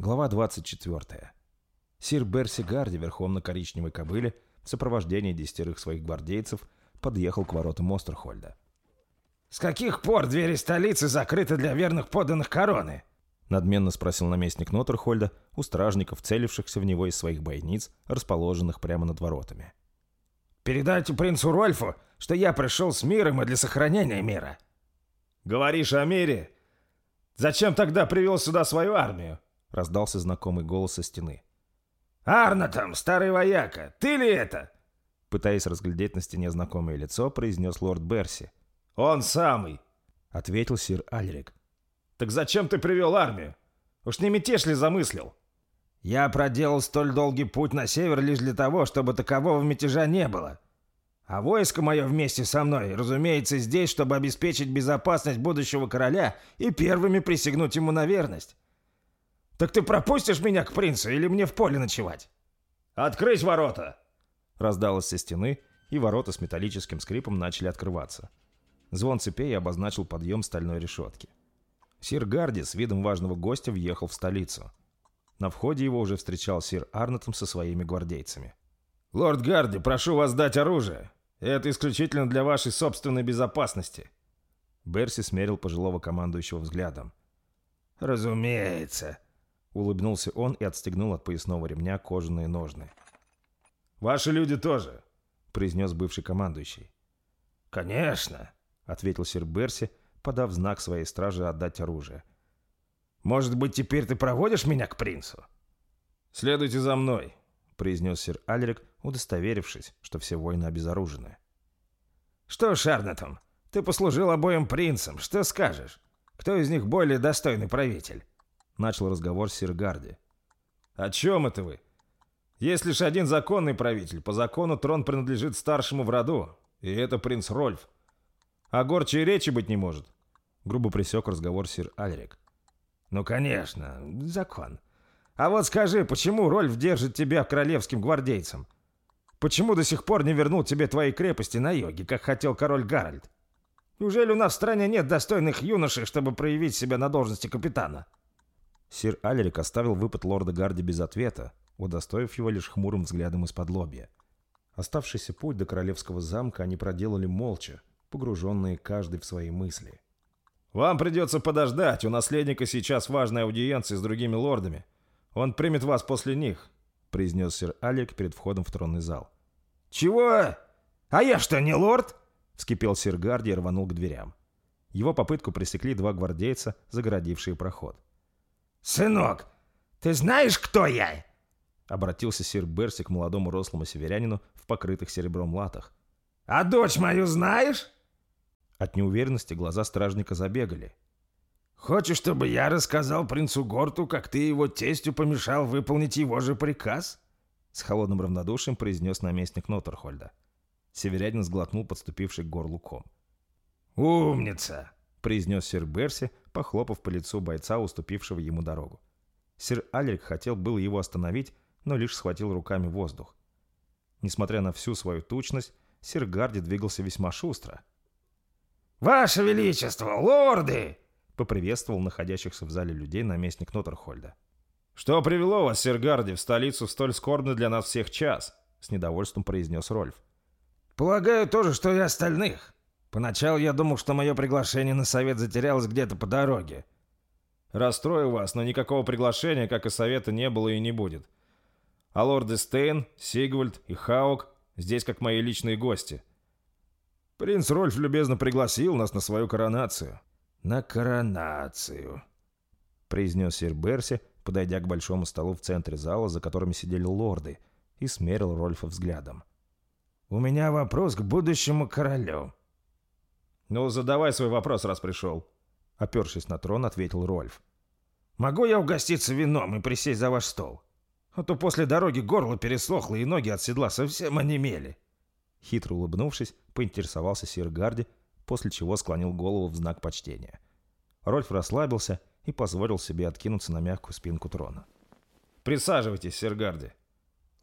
Глава 24. Сир Берси Гарди верхом на коричневой кобыле в сопровождении десятерых своих гвардейцев подъехал к воротам Остерхольда. «С каких пор двери столицы закрыты для верных подданных короны?» Надменно спросил наместник Ноттерхольда у стражников, целившихся в него из своих бойниц, расположенных прямо над воротами. «Передайте принцу Рольфу, что я пришел с миром и для сохранения мира». «Говоришь о мире? Зачем тогда привел сюда свою армию?» Раздался знакомый голос со стены. «Арна там, старый вояка, ты ли это?» Пытаясь разглядеть на стене знакомое лицо, произнес лорд Берси. «Он самый!» — ответил сир Альрик. «Так зачем ты привел армию? Уж не мятеж ли замыслил?» «Я проделал столь долгий путь на север лишь для того, чтобы такового мятежа не было. А войско мое вместе со мной, разумеется, здесь, чтобы обеспечить безопасность будущего короля и первыми присягнуть ему на верность. Так ты пропустишь меня к принцу или мне в поле ночевать?» «Открыть ворота!» Раздалось со стены, и ворота с металлическим скрипом начали открываться. Звон цепей обозначил подъем стальной решетки. Сир Гарди с видом важного гостя въехал в столицу. На входе его уже встречал сир Арнотом со своими гвардейцами. «Лорд Гарди, прошу вас дать оружие. Это исключительно для вашей собственной безопасности». Берси смерил пожилого командующего взглядом. «Разумеется», — улыбнулся он и отстегнул от поясного ремня кожаные ножны. «Ваши люди тоже», — произнес бывший командующий. «Конечно», — ответил сир Берси, подав знак своей страже отдать оружие. «Может быть, теперь ты проводишь меня к принцу?» «Следуйте за мной», — произнес сир Альрик, удостоверившись, что все воины обезоружены. «Что, Шарнетон, ты послужил обоим принцам, что скажешь? Кто из них более достойный правитель?» Начал разговор сир Гарди. «О чем это вы? Есть лишь один законный правитель. По закону трон принадлежит старшему в роду, и это принц Рольф. А горче речи быть не может». Грубо пресек разговор сир Альрик. «Ну, конечно, закон. А вот скажи, почему Рольф держит тебя королевским гвардейцем? Почему до сих пор не вернул тебе твои крепости на йоге, как хотел король Гарольд? Неужели у нас в стране нет достойных юношей, чтобы проявить себя на должности капитана?» Сир Алерик оставил выпад лорда Гарди без ответа, удостоив его лишь хмурым взглядом из-под лобья. Оставшийся путь до королевского замка они проделали молча, погруженные каждый в свои мысли. «Вам придется подождать, у наследника сейчас важная аудиенция с другими лордами. Он примет вас после них», — произнес сир Алик перед входом в тронный зал. «Чего? А я что, не лорд?» — вскипел сир Гарди и рванул к дверям. Его попытку пресекли два гвардейца, загородившие проход. «Сынок, ты знаешь, кто я?» Обратился сир Берси к молодому рослому северянину в покрытых серебром латах. «А дочь мою знаешь?» От неуверенности глаза стражника забегали. «Хочешь, чтобы я рассказал принцу Горту, как ты его тестю помешал выполнить его же приказ?» С холодным равнодушием произнес наместник Ноттерхольда. Северянин сглотнул подступивший к горлу ком. «Умница!» — произнес сир Берси, похлопав по лицу бойца, уступившего ему дорогу. Сир Альрик хотел было его остановить, но лишь схватил руками воздух. Несмотря на всю свою тучность, сир Гарди двигался весьма шустро. «Ваше Величество, лорды!» — поприветствовал находящихся в зале людей наместник Ноттерхольда. «Что привело вас, сир Гарди, в столицу в столь скорбный для нас всех час?» — с недовольством произнес Рольф. «Полагаю, то же, что и остальных. Поначалу я думал, что мое приглашение на совет затерялось где-то по дороге». «Расстрою вас, но никакого приглашения, как и совета, не было и не будет. А лорды Стейн, Сигвальд и Хаук здесь как мои личные гости. Принц Рольф любезно пригласил нас на свою коронацию». «На коронацию», — произнес сир Берси, подойдя к большому столу в центре зала, за которыми сидели лорды, и смерил Рольфа взглядом. «У меня вопрос к будущему королю». «Ну, задавай свой вопрос, раз пришел», — опершись на трон, ответил Рольф. «Могу я угоститься вином и присесть за ваш стол? А то после дороги горло пересохло и ноги от седла совсем онемели». Хитро улыбнувшись, поинтересовался сир Гарди, после чего склонил голову в знак почтения. Рольф расслабился и позволил себе откинуться на мягкую спинку трона. «Присаживайтесь, сир Гарди».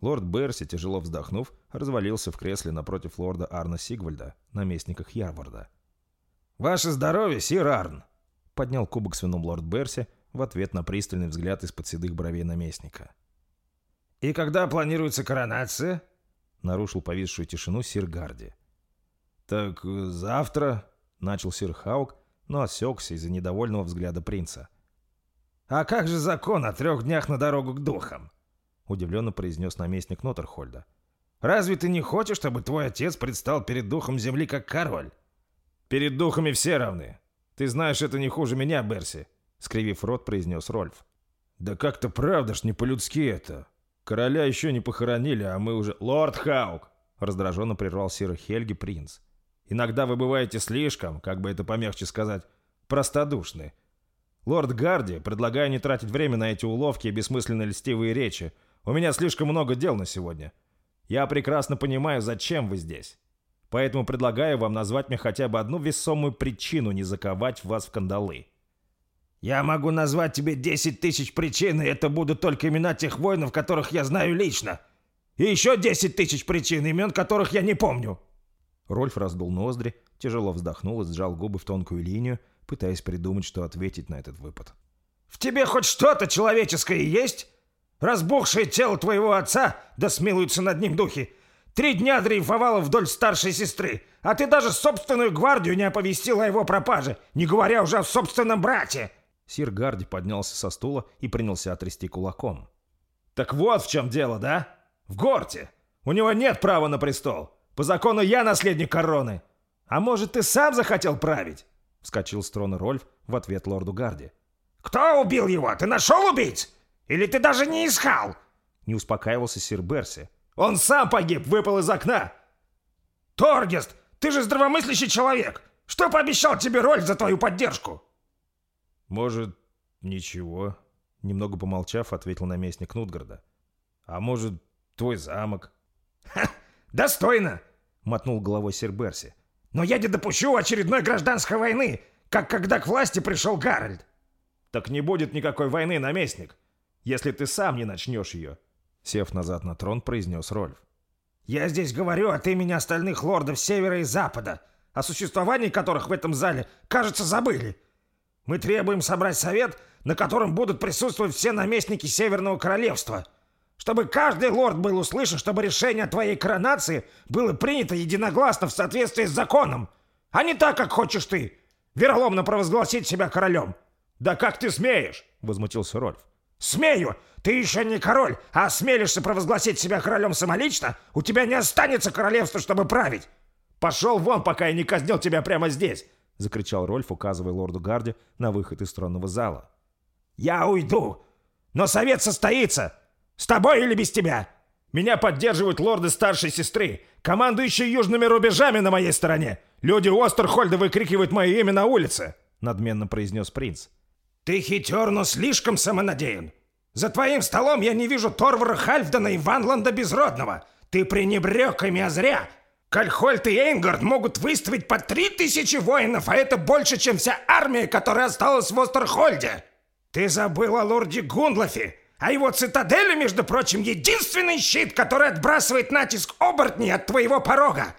Лорд Берси, тяжело вздохнув, развалился в кресле напротив лорда Арна Сигвальда, наместника Хьярварда. «Ваше здоровье, сир Арн!» Поднял кубок с вином лорд Берси, в ответ на пристальный взгляд из-под седых бровей наместника. «И когда планируется коронация?» — нарушил повисшую тишину сир Гарди. «Так э, завтра...» — начал сир Хаук, но осекся из-за недовольного взгляда принца. «А как же закон о трех днях на дорогу к духам?» — удивленно произнес наместник Ноттерхольда. «Разве ты не хочешь, чтобы твой отец предстал перед духом земли как король?» «Перед духами все равны. Ты знаешь, это не хуже меня, Берси», — скривив рот, произнес Рольф. «Да как-то правда ж не по-людски это. Короля еще не похоронили, а мы уже...» «Лорд Хаук!» — раздраженно прервал Сира Хельги принц. «Иногда вы бываете слишком, как бы это помягче сказать, простодушны. Лорд Гарди, предлагаю не тратить время на эти уловки и бессмысленные льстивые речи. У меня слишком много дел на сегодня. Я прекрасно понимаю, зачем вы здесь. Поэтому предлагаю вам назвать мне хотя бы одну весомую причину не заковать вас в кандалы. Я могу назвать тебе 10 тысяч причин, и это будут только имена тех воинов, которых я знаю лично. И еще 10 тысяч причин, имен которых я не помню. Рольф раздул ноздри, тяжело вздохнул и сжал губы в тонкую линию, пытаясь придумать, что ответить на этот выпад. «В тебе хоть что-то человеческое есть? Разбухшее тело твоего отца, да смилуются над ним духи, Три дня дрейфовала вдоль старшей сестры, а ты даже собственную гвардию не оповестила о его пропаже, не говоря уже о собственном брате!» Сир Гарди поднялся со стула и принялся отрясти кулаком. «Так вот в чем дело, да? В Горте! У него нет права на престол! По закону я наследник короны! А может, ты сам захотел править?» Вскочил с трона Рольф в ответ лорду Гарди. «Кто убил его? Ты нашел убийц? Или ты даже не искал?» Не успокаивался сир Берси, он сам погиб, выпал из окна. Торгест, ты же здравомыслящий человек. Что пообещал тебе роль за твою поддержку? Может, ничего. Немного помолчав, ответил наместник Нутгарда. А может, твой замок? Ха, достойно, мотнул головой сир Берси. Но я не допущу очередной гражданской войны, как когда к власти пришел Гарольд. Так не будет никакой войны, наместник, если ты сам не начнешь ее. Сев назад на трон, произнес Рольф. «Я здесь говорю от имени остальных лордов Севера и Запада, о существовании которых в этом зале, кажется, забыли. Мы требуем собрать совет, на котором будут присутствовать все наместники Северного Королевства, чтобы каждый лорд был услышан, чтобы решение о твоей коронации было принято единогласно в соответствии с законом, а не так, как хочешь ты, вероломно провозгласить себя королем». «Да как ты смеешь?» — возмутился Рольф. «Смею! Ты еще не король, а осмелишься провозгласить себя королем самолично, у тебя не останется королевства, чтобы править!» «Пошел вон, пока я не казнил тебя прямо здесь!» — закричал Рольф, указывая лорду Гарди на выход из тронного зала. «Я уйду, но совет состоится! С тобой или без тебя!» «Меня поддерживают лорды старшей сестры, командующие южными рубежами на моей стороне! Люди Остерхольда выкрикивают мое имя на улице!» — надменно произнес принц. «Ты хитер, но слишком самонадеян. За твоим столом я не вижу Торвара Хальфдена и Ванланда Безродного. Ты пренебрег ими, а зря. Кальхольд и Эйнгард могут выставить по три тысячи воинов, а это больше, чем вся армия, которая осталась в Остерхольде. Ты забыл о лорде Гундлафе, а его цитадели, между прочим, единственный щит, который отбрасывает натиск оборотней от твоего порога.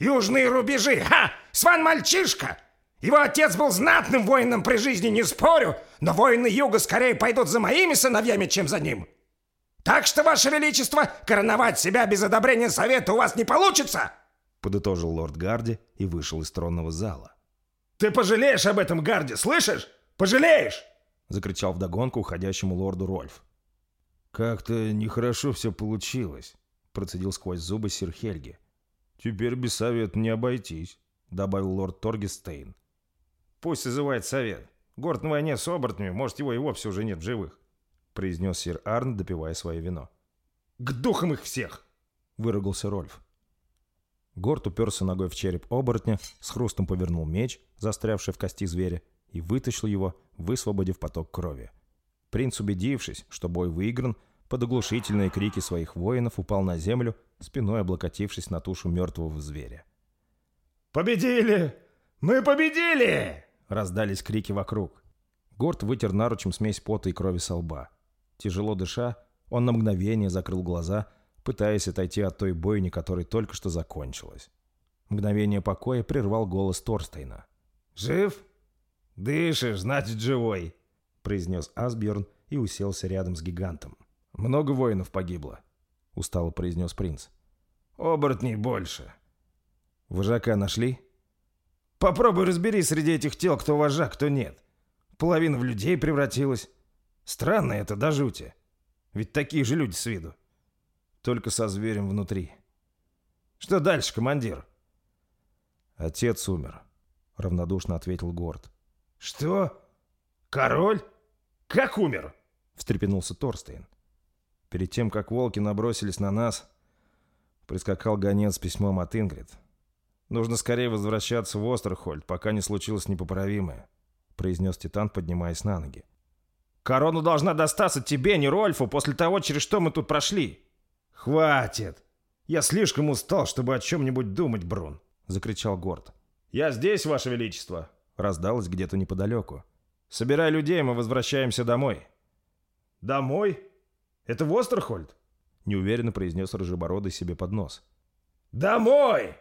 Южные рубежи, ха! Сван мальчишка! Его отец был знатным воином при жизни, не спорю, но воины Юга скорее пойдут за моими сыновьями, чем за ним. Так что, Ваше Величество, короновать себя без одобрения Совета у вас не получится!» Подытожил лорд Гарди и вышел из тронного зала. «Ты пожалеешь об этом, Гарди, слышишь? Пожалеешь!» Закричал вдогонку уходящему лорду Рольф. «Как-то нехорошо все получилось», — процедил сквозь зубы сир Хельги. «Теперь без совета не обойтись», — добавил лорд Торгестейн. «Пусть созывает совет. Город на войне с оборотнями, может, его и вовсе уже нет в живых», — произнес сир Арн, допивая свое вино. «К духам их всех!» — выругался Рольф. Горд уперся ногой в череп оборотня, с хрустом повернул меч, застрявший в кости зверя, и вытащил его, высвободив поток крови. Принц, убедившись, что бой выигран, под оглушительные крики своих воинов упал на землю, спиной облокотившись на тушу мертвого зверя. «Победили! Мы победили!» Раздались крики вокруг. Горд вытер наручем смесь пота и крови со лба. Тяжело дыша, он на мгновение закрыл глаза, пытаясь отойти от той бойни, которая только что закончилась. Мгновение покоя прервал голос Торстейна. «Жив? Дышишь, значит, живой. — произнес Асбjörn и уселся рядом с гигантом. «Много воинов погибло», — устало произнес принц. «Оборотней больше». «Вожака нашли?» «Попробуй разбери среди этих тел, кто вожак, кто нет. Половина в людей превратилась. Странно это, до жути. Ведь такие же люди с виду. Только со зверем внутри. Что дальше, командир?» «Отец умер», — равнодушно ответил Горд. «Что? Король? Как умер?» — встрепенулся Торстейн. Перед тем, как волки набросились на нас, прискакал гонец с письмом от Ингрид. «Нужно скорее возвращаться в Остерхольд, пока не случилось непоправимое», — произнес Титан, поднимаясь на ноги. «Корону должна достаться тебе, не Рольфу, после того, через что мы тут прошли». «Хватит! Я слишком устал, чтобы о чем-нибудь думать, Брун», — закричал Горд. «Я здесь, Ваше Величество», — раздалось где-то неподалеку. «Собирай людей, мы возвращаемся домой». «Домой?» Это Востерхольд?» — неуверенно произнес Рыжебородый себе под нос. «Домой!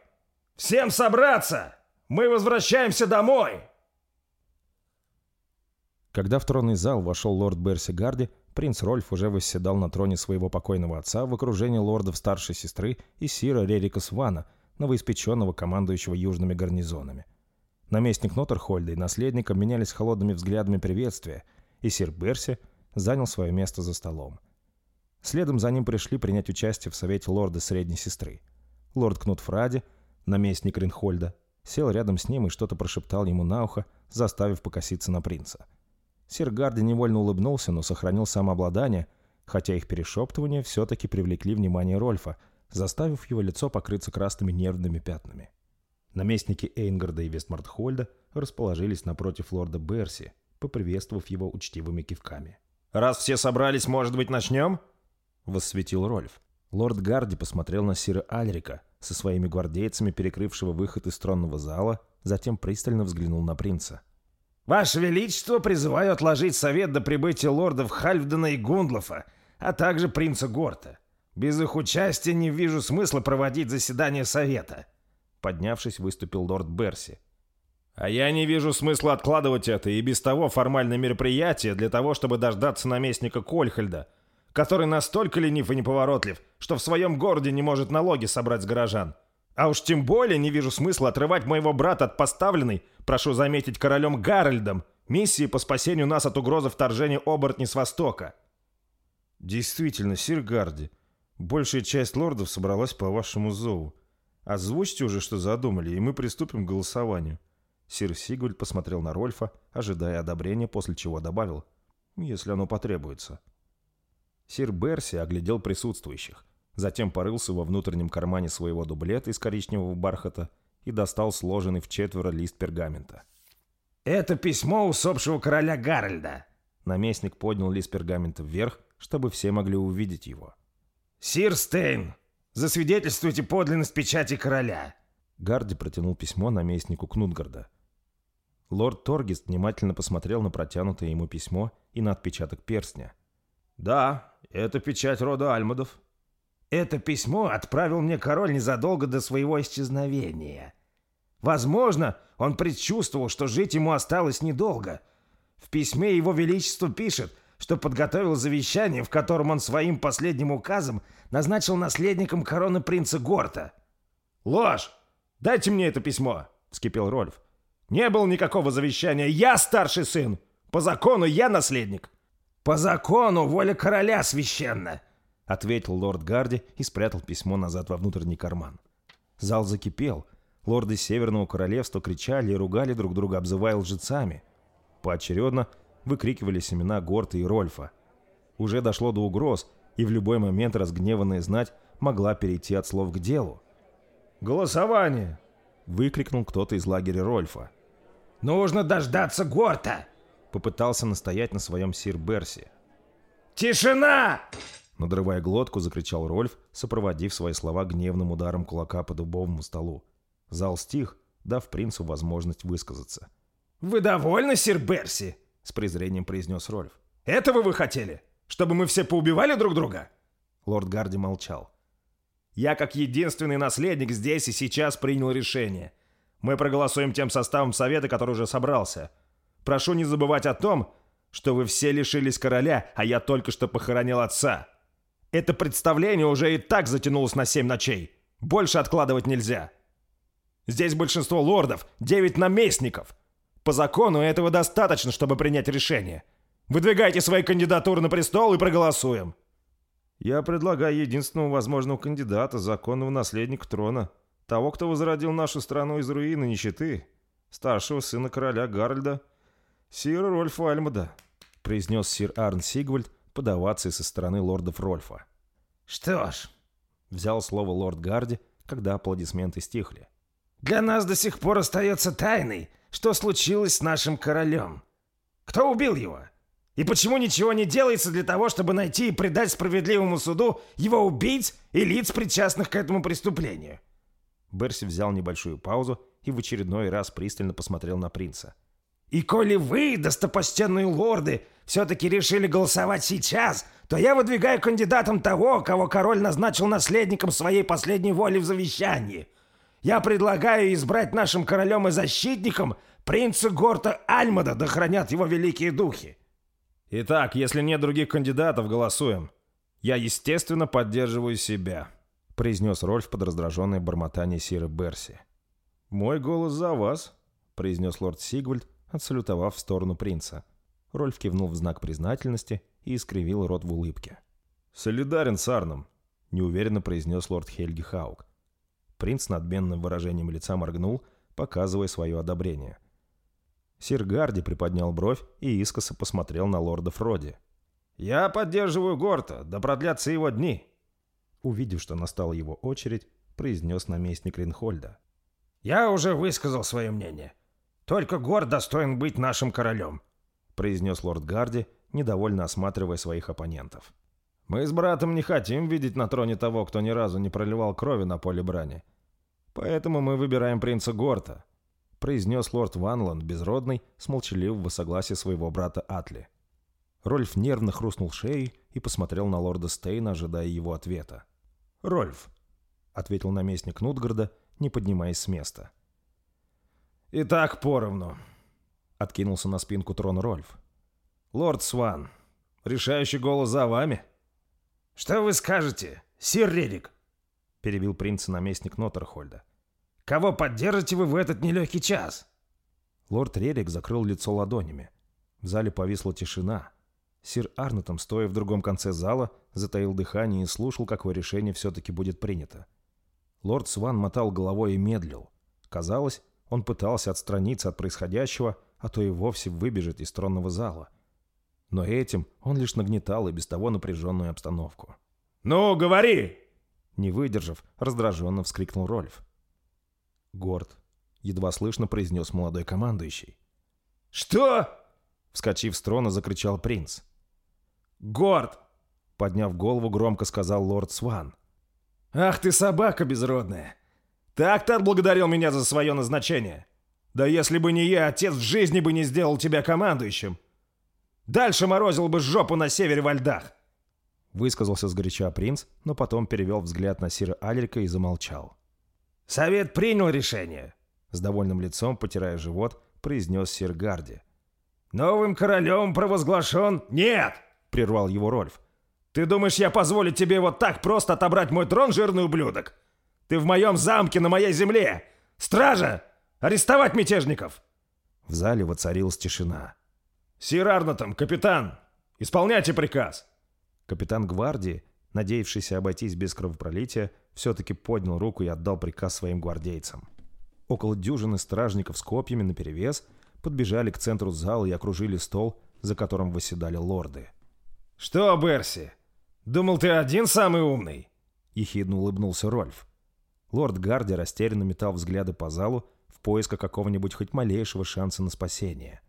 Всем собраться! Мы возвращаемся домой!» Когда в тронный зал вошел лорд Берси Гарди, принц Рольф уже восседал на троне своего покойного отца в окружении лордов старшей сестры и сира Рерика Свана, новоиспеченного командующего южными гарнизонами. Наместник Ноттерхольда и наследник обменялись холодными взглядами приветствия, и сир Берси занял свое место за столом. Следом за ним пришли принять участие в совете лорда средней сестры. Лорд Кнут Фради, наместник Ринхольда, сел рядом с ним и что-то прошептал ему на ухо, заставив покоситься на принца. Сир Гарди невольно улыбнулся, но сохранил самообладание, хотя их перешептывания все-таки привлекли внимание Рольфа, заставив его лицо покрыться красными нервными пятнами. Наместники Эйнгарда и Вестмартхольда расположились напротив лорда Берси, поприветствовав его учтивыми кивками. «Раз все собрались, может быть, начнем?» воссветил Рольф. Лорд Гарди посмотрел на Сира Альрика, со своими гвардейцами перекрывшего выход из тронного зала, затем пристально взглянул на принца. «Ваше Величество, призываю отложить совет до прибытия лордов Хальфдена и Гундлофа, а также принца Горта. Без их участия не вижу смысла проводить заседание совета». Поднявшись, выступил лорд Берси. «А я не вижу смысла откладывать это и без того формальное мероприятие для того, чтобы дождаться наместника Кольхальда, который настолько ленив и неповоротлив, что в своем городе не может налоги собрать с горожан. А уж тем более не вижу смысла отрывать моего брата от поставленной, прошу заметить, королем Гарольдом, миссии по спасению нас от угрозы вторжения оборотней с востока. Действительно, сир Гарди, большая часть лордов собралась по вашему зову. Озвучьте уже, что задумали, и мы приступим к голосованию. Сир Сигвальд посмотрел на Рольфа, ожидая одобрения, после чего добавил, если оно потребуется. Сир Берси оглядел присутствующих, затем порылся во внутреннем кармане своего дублета из коричневого бархата и достал сложенный в четверо лист пергамента. «Это письмо усопшего короля Гарольда!» Наместник поднял лист пергамента вверх, чтобы все могли увидеть его. «Сир Стейн, засвидетельствуйте подлинность печати короля!» Гарди протянул письмо наместнику Кнутгарда. Лорд Торгист внимательно посмотрел на протянутое ему письмо и на отпечаток перстня. «Да, это печать рода Альмадов». «Это письмо отправил мне король незадолго до своего исчезновения. Возможно, он предчувствовал, что жить ему осталось недолго. В письме его величество пишет, что подготовил завещание, в котором он своим последним указом назначил наследником короны принца Горта». «Ложь! Дайте мне это письмо!» — вскипел Рольф. «Не было никакого завещания. Я старший сын. По закону я наследник». «По закону воля короля священна!» — ответил лорд Гарди и спрятал письмо назад во внутренний карман. Зал закипел. Лорды Северного Королевства кричали и ругали друг друга, обзывая лжецами. Поочередно выкрикивали семена Горта и Рольфа. Уже дошло до угроз, и в любой момент разгневанная знать могла перейти от слов к делу. «Голосование!» — выкрикнул кто-то из лагеря Рольфа. «Нужно дождаться Горта!» Попытался настоять на своем сир Берси. «Тишина!» Надрывая глотку, закричал Рольф, сопроводив свои слова гневным ударом кулака по дубовому столу. Зал стих, дав принцу возможность высказаться. «Вы довольны, сир Берси?» — с презрением произнес Рольф. «Этого вы хотели? Чтобы мы все поубивали друг друга?» Лорд Гарди молчал. «Я, как единственный наследник, здесь и сейчас принял решение. Мы проголосуем тем составом совета, который уже собрался. Прошу не забывать о том, что вы все лишились короля, а я только что похоронил отца. Это представление уже и так затянулось на семь ночей. Больше откладывать нельзя. Здесь большинство лордов, девять наместников. По закону этого достаточно, чтобы принять решение. Выдвигайте свои кандидатуры на престол и проголосуем. Я предлагаю единственного возможного кандидата, законного наследника трона. Того, кто возродил нашу страну из руины нищеты. Старшего сына короля Гарольда, сира Рольфа Альмада, произнес сир Арн Сигвальд подаваться со стороны лордов Рольфа. «Что ж», — взял слово лорд Гарди, когда аплодисменты стихли. «Для нас до сих пор остается тайной, что случилось с нашим королем. Кто убил его? И почему ничего не делается для того, чтобы найти и предать справедливому суду его убийц и лиц, причастных к этому преступлению?» Берси взял небольшую паузу и в очередной раз пристально посмотрел на принца. «И коли вы, достопочтенные лорды, все-таки решили голосовать сейчас, то я выдвигаю кандидатом того, кого король назначил наследником своей последней воли в завещании. Я предлагаю избрать нашим королем и защитником принца Горта Альмада, да хранят его великие духи». «Итак, если нет других кандидатов, голосуем. Я, естественно, поддерживаю себя», — произнес Рольф под раздраженное бормотание Сиры Берси. «Мой голос за вас», — произнес лорд Сигвальд, отсалютовав в сторону принца. Рольф кивнул в знак признательности и искривил рот в улыбке. «Солидарен с Арном», — неуверенно произнес лорд Хельги Хаук. Принц надменным выражением лица моргнул, показывая свое одобрение. Сир Гарди приподнял бровь и искоса посмотрел на лорда Фроди. «Я поддерживаю Горта, да продлятся его дни!» Увидев, что настала его очередь, произнес наместник Ринхольда. «Я уже высказал свое мнение. Только Гор достоин быть нашим королем», — произнес лорд Гарди, недовольно осматривая своих оппонентов. «Мы с братом не хотим видеть на троне того, кто ни разу не проливал крови на поле брани. Поэтому мы выбираем принца Горта», — произнес лорд Ванланд, безродный, с молчаливого согласия своего брата Атли. Рольф нервно хрустнул шеей и посмотрел на лорда Стейна, ожидая его ответа. «Рольф», — ответил наместник Нутгарда, не поднимаясь с места. «Итак, поровну», — откинулся на спинку трона Рольф. «Лорд Сван, решающий голос за вами». «Что вы скажете, сир Рерик?» — перебил принца наместник Ноттерхольда. «Кого поддержите вы в этот нелегкий час?» Лорд Рерик закрыл лицо ладонями. В зале повисла тишина. Сир Арнетом, стоя в другом конце зала, затаил дыхание и слушал, какое решение все-таки будет принято. Лорд Сван мотал головой и медлил. Казалось, он пытался отстраниться от происходящего, а то и вовсе выбежать из тронного зала. Но этим он лишь нагнетал и без того напряженную обстановку. «Ну, говори!» Не выдержав, раздраженно вскрикнул Рольф. «Горд», — едва слышно произнес молодой командующий. «Что?» — вскочив с трона, закричал принц. «Горд!» — подняв голову, громко сказал лорд Сван. «Ах ты собака безродная! Так ты отблагодарил меня за свое назначение! Да если бы не я, отец в жизни бы не сделал тебя командующим! Дальше морозил бы жопу на севере во льдах!» Высказался сгоряча принц, но потом перевел взгляд на Сира Алерика и замолчал. «Совет принял решение!» С довольным лицом, потирая живот, произнес Сир Гарди. «Новым королем провозглашен...» «Нет!» — прервал его Рольф. Ты думаешь, я позволю тебе вот так просто отобрать мой трон, жирный ублюдок? Ты в моем замке, на моей земле! Стража! Арестовать мятежников!» В зале воцарилась тишина. «Сир Арнотом, капитан! Исполняйте приказ!» Капитан гвардии, надеявшийся обойтись без кровопролития, все-таки поднял руку и отдал приказ своим гвардейцам. Около дюжины стражников с копьями наперевес подбежали к центру зала и окружили стол, за которым восседали лорды. «Что, Берси, «Думал, ты один самый умный?» — ехидно улыбнулся Рольф. Лорд Гарди растерянно метал взгляды по залу в поисках какого-нибудь хоть малейшего шанса на спасение.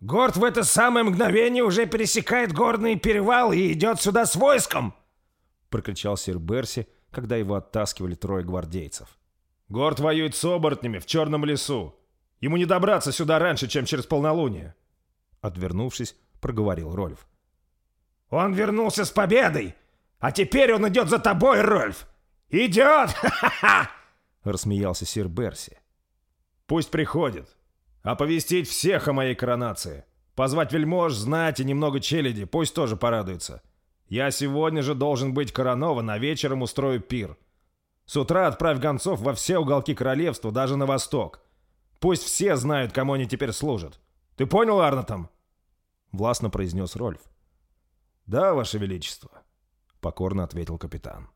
«Горд в это самое мгновение уже пересекает горный перевал и идет сюда с войском!» — прокричал сир Берси, когда его оттаскивали трое гвардейцев. «Горд воюет с оборотнями в черном лесу. Ему не добраться сюда раньше, чем через полнолуние!» Отвернувшись, проговорил Рольф. Он вернулся с победой, а теперь он идет за тобой, Рольф! Идет! Ха-ха-ха!» Рассмеялся сир Берси. «Пусть приходит. Оповестить всех о моей коронации. Позвать вельмож, знать и немного челяди, пусть тоже порадуется. Я сегодня же должен быть коронован, а вечером устрою пир. С утра отправь гонцов во все уголки королевства, даже на восток. Пусть все знают, кому они теперь служат. Ты понял, Арнотом?» Властно произнес Рольф. «Да, Ваше Величество», — покорно ответил капитан.